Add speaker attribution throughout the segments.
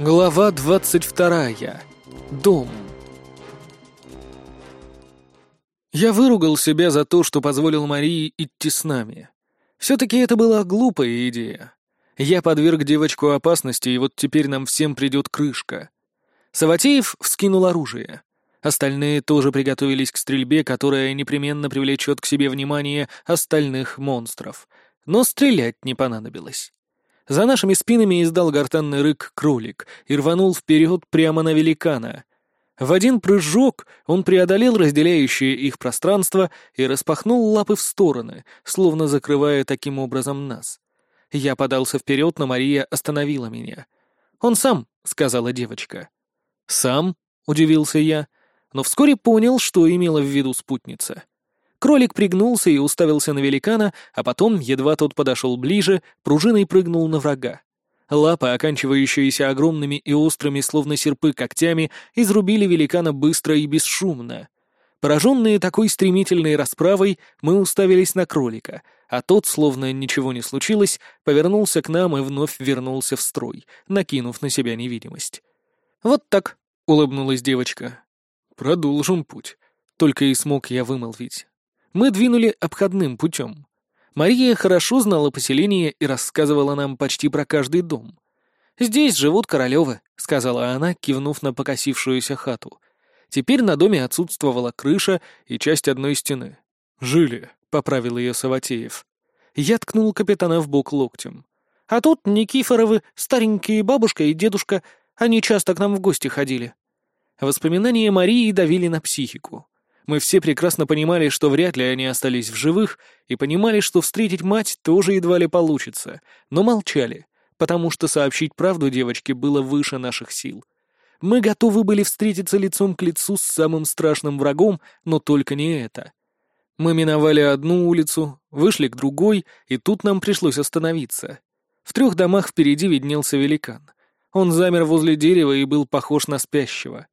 Speaker 1: Глава двадцать вторая. Дом. Я выругал себя за то, что позволил Марии идти с нами. Все-таки это была глупая идея. Я подверг девочку опасности, и вот теперь нам всем придет крышка. Саватеев вскинул оружие. Остальные тоже приготовились к стрельбе, которая непременно привлечет к себе внимание остальных монстров. Но стрелять не понадобилось. За нашими спинами издал гортанный рык кролик и рванул вперед прямо на великана. В один прыжок он преодолел разделяющее их пространство и распахнул лапы в стороны, словно закрывая таким образом нас. Я подался вперед, но Мария остановила меня. «Он сам», — сказала девочка. «Сам?» — удивился я, но вскоре понял, что имела в виду спутница. Кролик пригнулся и уставился на великана, а потом, едва тот подошел ближе, пружиной прыгнул на врага. Лапы, оканчивающиеся огромными и острыми, словно серпы, когтями, изрубили великана быстро и бесшумно. Пораженные такой стремительной расправой, мы уставились на кролика, а тот, словно ничего не случилось, повернулся к нам и вновь вернулся в строй, накинув на себя невидимость. «Вот так», — улыбнулась девочка. «Продолжим путь», — только и смог я вымолвить. Мы двинули обходным путем. Мария хорошо знала поселение и рассказывала нам почти про каждый дом. «Здесь живут Королевы», — сказала она, кивнув на покосившуюся хату. Теперь на доме отсутствовала крыша и часть одной стены. «Жили», — поправил ее Саватеев. Я ткнул капитана в бок локтем. «А тут Никифоровы, старенькие бабушка и дедушка, они часто к нам в гости ходили». Воспоминания Марии давили на психику. Мы все прекрасно понимали, что вряд ли они остались в живых, и понимали, что встретить мать тоже едва ли получится, но молчали, потому что сообщить правду девочке было выше наших сил. Мы готовы были встретиться лицом к лицу с самым страшным врагом, но только не это. Мы миновали одну улицу, вышли к другой, и тут нам пришлось остановиться. В трех домах впереди виднелся великан. Он замер возле дерева и был похож на спящего.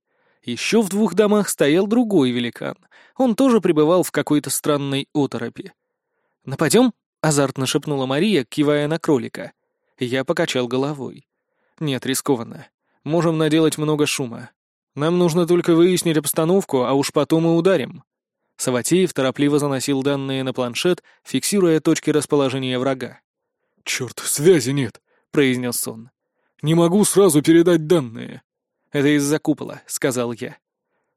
Speaker 1: Еще в двух домах стоял другой великан. Он тоже пребывал в какой-то странной оторопи. «Нападем?» — азартно шепнула Мария, кивая на кролика. Я покачал головой. «Нет, рискованно. Можем наделать много шума. Нам нужно только выяснить обстановку, а уж потом и ударим». Саватеев торопливо заносил данные на планшет, фиксируя точки расположения врага. «Черт, связи нет», — произнес он. «Не могу сразу передать данные». «Это из-за купола», — сказал я.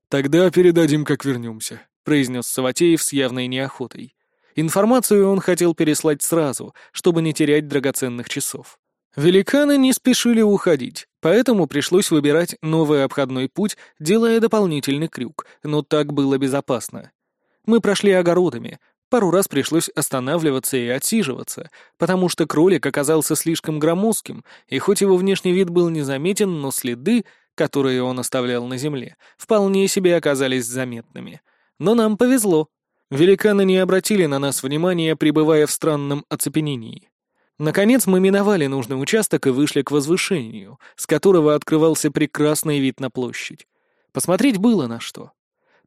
Speaker 1: «Тогда передадим, как вернемся», — произнес Саватеев с явной неохотой. Информацию он хотел переслать сразу, чтобы не терять драгоценных часов. Великаны не спешили уходить, поэтому пришлось выбирать новый обходной путь, делая дополнительный крюк, но так было безопасно. Мы прошли огородами, пару раз пришлось останавливаться и отсиживаться, потому что кролик оказался слишком громоздким, и хоть его внешний вид был незаметен, но следы, которые он оставлял на земле, вполне себе оказались заметными. Но нам повезло. Великаны не обратили на нас внимания, пребывая в странном оцепенении. Наконец мы миновали нужный участок и вышли к возвышению, с которого открывался прекрасный вид на площадь. Посмотреть было на что.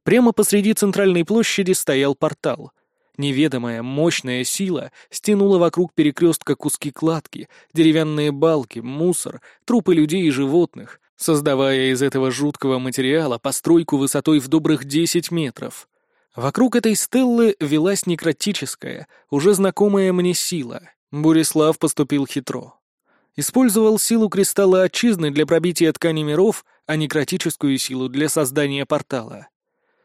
Speaker 1: Прямо посреди центральной площади стоял портал. Неведомая, мощная сила стянула вокруг перекрестка куски кладки, деревянные балки, мусор, трупы людей и животных, создавая из этого жуткого материала постройку высотой в добрых 10 метров. Вокруг этой стеллы велась некротическая, уже знакомая мне сила. Бурислав поступил хитро. Использовал силу кристалла отчизны для пробития ткани миров, а некротическую силу для создания портала.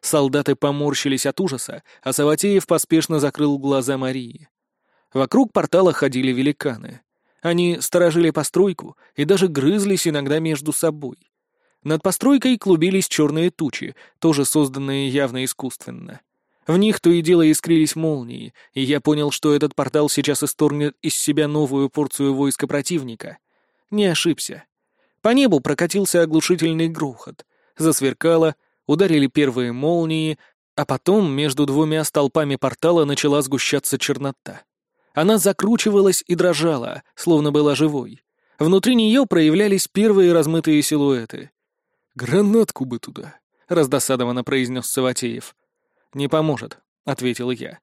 Speaker 1: Солдаты поморщились от ужаса, а Саватеев поспешно закрыл глаза Марии. Вокруг портала ходили великаны — они сторожили постройку и даже грызлись иногда между собой. Над постройкой клубились черные тучи, тоже созданные явно искусственно. В них то и дело искрились молнии, и я понял, что этот портал сейчас исторгнет из себя новую порцию войска противника. Не ошибся. По небу прокатился оглушительный грохот. Засверкало, ударили первые молнии, а потом между двумя столпами портала начала сгущаться чернота. Она закручивалась и дрожала, словно была живой. Внутри нее проявлялись первые размытые силуэты. «Гранатку бы туда», — раздосадованно произнес Саватеев. «Не поможет», — ответил я.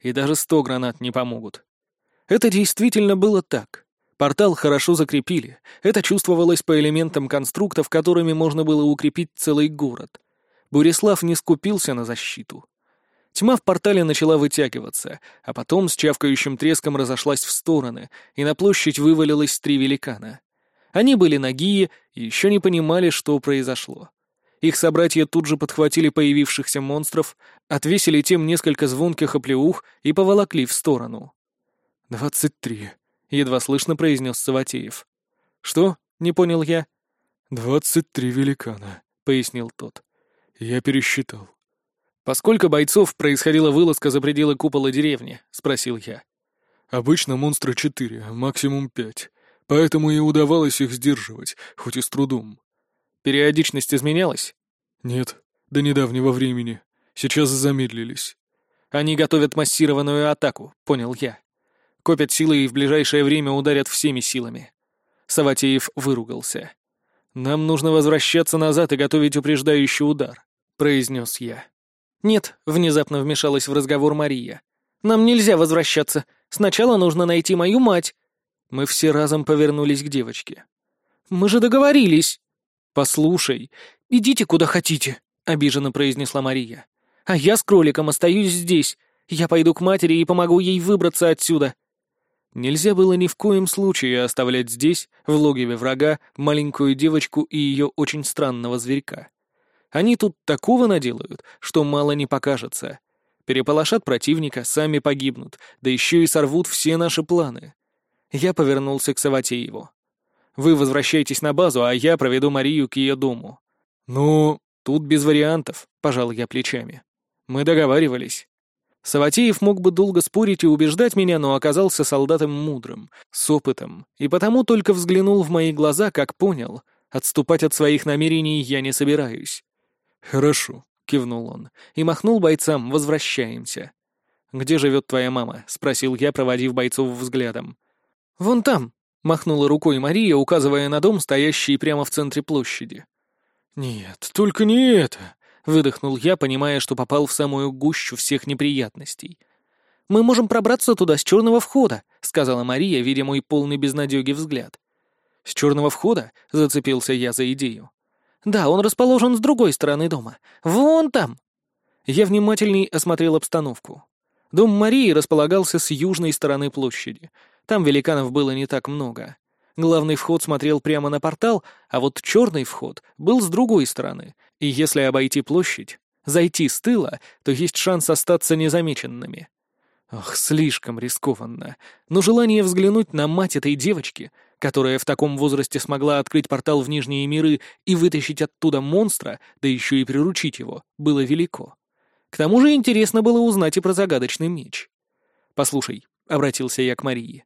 Speaker 1: «И даже сто гранат не помогут». Это действительно было так. Портал хорошо закрепили. Это чувствовалось по элементам конструктов, которыми можно было укрепить целый город. Бурислав не скупился на защиту. Тьма в портале начала вытягиваться, а потом с чавкающим треском разошлась в стороны, и на площадь вывалилось три великана. Они были нагие и еще не понимали, что произошло. Их собратья тут же подхватили появившихся монстров, отвесили тем несколько звонких оплеух и поволокли в сторону. «Двадцать три», — едва слышно произнес Саватеев. «Что?» — не понял я. «Двадцать три великана», — пояснил тот. «Я пересчитал». «Поскольку бойцов происходила вылазка за пределы купола деревни?» — спросил я. «Обычно монстры четыре, максимум пять. Поэтому и удавалось их сдерживать, хоть и с трудом». «Периодичность изменялась?» «Нет, до недавнего времени. Сейчас замедлились». «Они готовят массированную атаку», — понял я. «Копят силы и в ближайшее время ударят всеми силами». Саватеев выругался. «Нам нужно возвращаться назад и готовить упреждающий удар», — произнес я. «Нет», — внезапно вмешалась в разговор Мария. «Нам нельзя возвращаться. Сначала нужно найти мою мать». Мы все разом повернулись к девочке. «Мы же договорились». «Послушай, идите куда хотите», — обиженно произнесла Мария. «А я с кроликом остаюсь здесь. Я пойду к матери и помогу ей выбраться отсюда». Нельзя было ни в коем случае оставлять здесь, в логове врага, маленькую девочку и ее очень странного зверька. Они тут такого наделают, что мало не покажется. Переполошат противника, сами погибнут, да еще и сорвут все наши планы. Я повернулся к Саватееву. «Вы возвращайтесь на базу, а я проведу Марию к ее дому». «Ну, тут без вариантов», — пожал я плечами. «Мы договаривались». Саватеев мог бы долго спорить и убеждать меня, но оказался солдатом мудрым, с опытом, и потому только взглянул в мои глаза, как понял, отступать от своих намерений я не собираюсь. «Хорошо», — кивнул он, и махнул бойцам, возвращаемся. «Где живет твоя мама?» — спросил я, проводив бойцов взглядом. «Вон там», — махнула рукой Мария, указывая на дом, стоящий прямо в центре площади. «Нет, только не это», — выдохнул я, понимая, что попал в самую гущу всех неприятностей. «Мы можем пробраться туда с черного входа», — сказала Мария, видя мой полный безнадеги взгляд. «С черного входа?» — зацепился я за идею. «Да, он расположен с другой стороны дома. Вон там!» Я внимательней осмотрел обстановку. Дом Марии располагался с южной стороны площади. Там великанов было не так много. Главный вход смотрел прямо на портал, а вот черный вход был с другой стороны, и если обойти площадь, зайти с тыла, то есть шанс остаться незамеченными. Ох, слишком рискованно. Но желание взглянуть на мать этой девочки, которая в таком возрасте смогла открыть портал в Нижние миры и вытащить оттуда монстра, да еще и приручить его, было велико. К тому же интересно было узнать и про загадочный меч. «Послушай», — обратился я к Марии,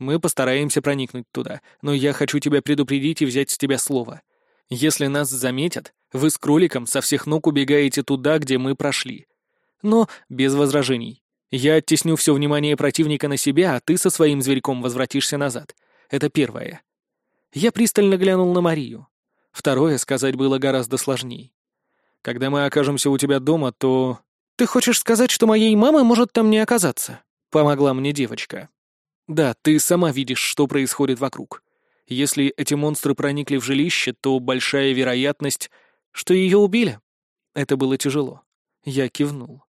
Speaker 1: мы постараемся проникнуть туда, но я хочу тебя предупредить и взять с тебя слово. Если нас заметят, вы с кроликом со всех ног убегаете туда, где мы прошли. Но без возражений. Я оттесню все внимание противника на себя, а ты со своим зверьком возвратишься назад. Это первое. Я пристально глянул на Марию. Второе сказать было гораздо сложней. Когда мы окажемся у тебя дома, то... Ты хочешь сказать, что моей мамы может там не оказаться? Помогла мне девочка. Да, ты сама видишь, что происходит вокруг. Если эти монстры проникли в жилище, то большая вероятность, что ее убили. Это было тяжело. Я кивнул.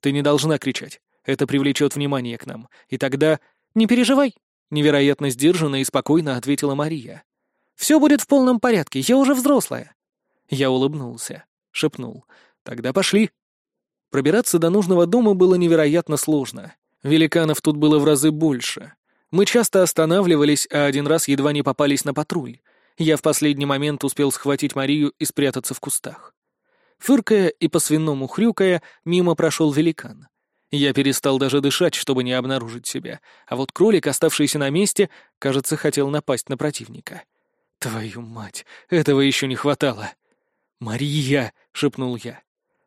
Speaker 1: Ты не должна кричать. Это привлечет внимание к нам. И тогда... Не переживай. Невероятно сдержанно и спокойно ответила Мария. Все будет в полном порядке, я уже взрослая. Я улыбнулся, шепнул. Тогда пошли. Пробираться до нужного дома было невероятно сложно. Великанов тут было в разы больше. Мы часто останавливались, а один раз едва не попались на патруль. Я в последний момент успел схватить Марию и спрятаться в кустах. Фыркая и по-свиному хрюкая, мимо прошел великан. Я перестал даже дышать, чтобы не обнаружить себя, а вот кролик, оставшийся на месте, кажется, хотел напасть на противника. «Твою мать, этого еще не хватало!» «Мария!» — шепнул я.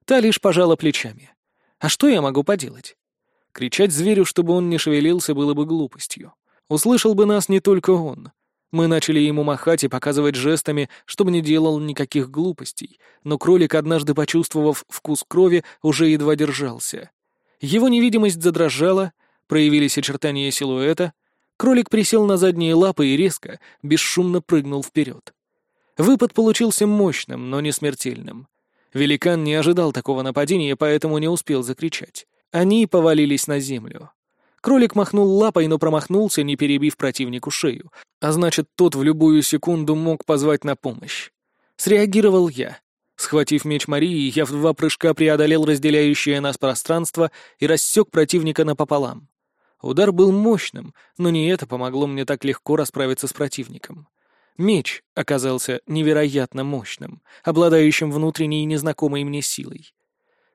Speaker 1: Та лишь пожала плечами. «А что я могу поделать? Кричать зверю, чтобы он не шевелился, было бы глупостью. Услышал бы нас не только он. Мы начали ему махать и показывать жестами, чтобы не делал никаких глупостей, но кролик, однажды почувствовав вкус крови, уже едва держался. Его невидимость задрожала, проявились очертания силуэта. Кролик присел на задние лапы и резко, бесшумно прыгнул вперед. Выпад получился мощным, но не смертельным. Великан не ожидал такого нападения, поэтому не успел закричать. Они повалились на землю. Кролик махнул лапой, но промахнулся, не перебив противнику шею, а значит, тот в любую секунду мог позвать на помощь. Среагировал я. Схватив меч Марии, я в два прыжка преодолел разделяющее нас пространство и рассек противника напополам. Удар был мощным, но не это помогло мне так легко расправиться с противником. Меч оказался невероятно мощным, обладающим внутренней незнакомой мне силой.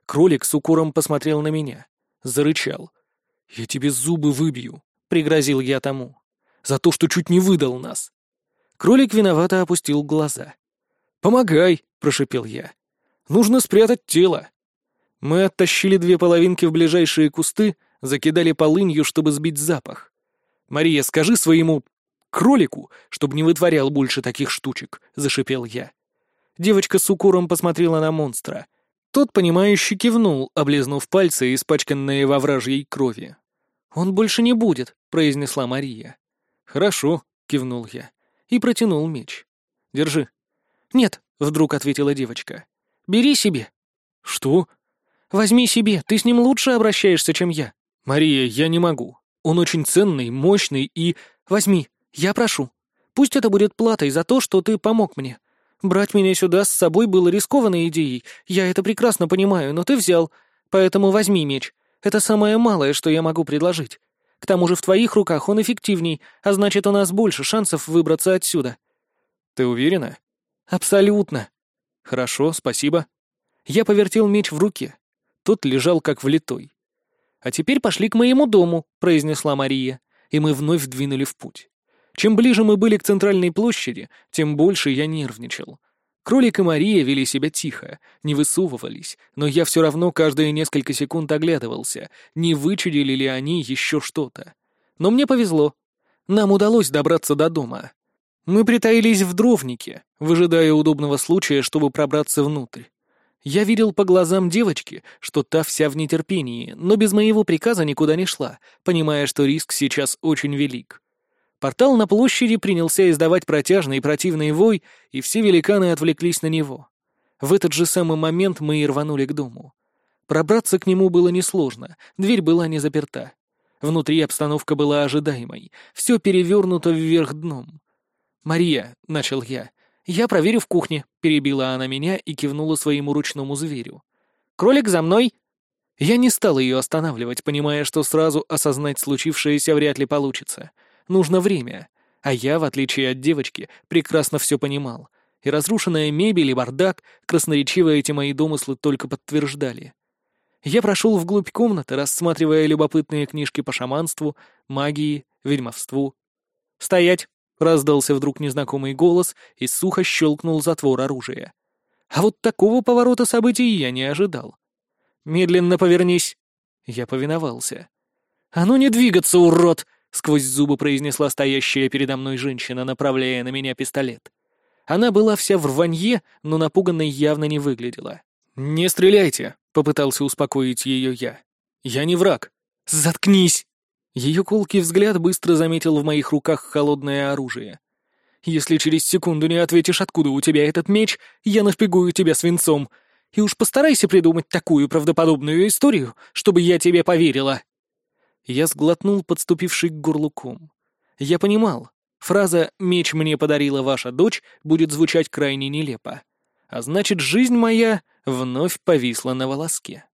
Speaker 1: Кролик с укором посмотрел на меня, зарычал. «Я тебе зубы выбью», — пригрозил я тому. «За то, что чуть не выдал нас». Кролик виновато опустил глаза. «Помогай», — прошепел я. «Нужно спрятать тело». Мы оттащили две половинки в ближайшие кусты, закидали полынью, чтобы сбить запах. «Мария, скажи своему кролику, чтобы не вытворял больше таких штучек», — зашипел я. Девочка с укором посмотрела на монстра. Тот, понимающе кивнул, облизнув пальцы, испачканные во вражьей крови. «Он больше не будет», — произнесла Мария. «Хорошо», — кивнул я и протянул меч. «Держи». «Нет», — вдруг ответила девочка. «Бери себе». «Что?» «Возьми себе, ты с ним лучше обращаешься, чем я». «Мария, я не могу. Он очень ценный, мощный и...» «Возьми, я прошу. Пусть это будет платой за то, что ты помог мне. Брать меня сюда с собой было рискованной идеей, я это прекрасно понимаю, но ты взял, поэтому возьми меч. Это самое малое, что я могу предложить. К тому же в твоих руках он эффективней, а значит, у нас больше шансов выбраться отсюда». «Ты уверена?» «Абсолютно». «Хорошо, спасибо». Я повертел меч в руке. Тот лежал как влитой. «А теперь пошли к моему дому», — произнесла Мария, и мы вновь двинули в путь. Чем ближе мы были к центральной площади, тем больше я нервничал. Кролик и Мария вели себя тихо, не высовывались, но я все равно каждые несколько секунд оглядывался, не вычудили ли они еще что-то. Но мне повезло. Нам удалось добраться до дома. Мы притаились в дровнике, выжидая удобного случая, чтобы пробраться внутрь. Я видел по глазам девочки, что та вся в нетерпении, но без моего приказа никуда не шла, понимая, что риск сейчас очень велик. Портал на площади принялся издавать протяжный и противный вой, и все великаны отвлеклись на него. В этот же самый момент мы и рванули к дому. Пробраться к нему было несложно, дверь была не заперта. Внутри обстановка была ожидаемой, все перевернуто вверх дном. «Мария», — начал я, «Я проверю в кухне», — перебила она меня и кивнула своему ручному зверю. «Кролик за мной!» Я не стал ее останавливать, понимая, что сразу осознать случившееся вряд ли получится. Нужно время. А я, в отличие от девочки, прекрасно все понимал. И разрушенная мебель и бардак, красноречиво эти мои домыслы только подтверждали. Я прошел вглубь комнаты, рассматривая любопытные книжки по шаманству, магии, ведьмовству. «Стоять!» Раздался вдруг незнакомый голос и сухо щелкнул затвор оружия. А вот такого поворота событий я не ожидал. «Медленно повернись!» Я повиновался. «А ну не двигаться, урод!» — сквозь зубы произнесла стоящая передо мной женщина, направляя на меня пистолет. Она была вся в рванье, но напуганной явно не выглядела. «Не стреляйте!» — попытался успокоить ее я. «Я не враг!» «Заткнись!» Ее колкий взгляд быстро заметил в моих руках холодное оружие. «Если через секунду не ответишь, откуда у тебя этот меч, я нашпигую тебя свинцом. И уж постарайся придумать такую правдоподобную историю, чтобы я тебе поверила». Я сглотнул подступивший к горлу ком. Я понимал, фраза «меч мне подарила ваша дочь» будет звучать крайне нелепо. А значит, жизнь моя вновь повисла на волоске.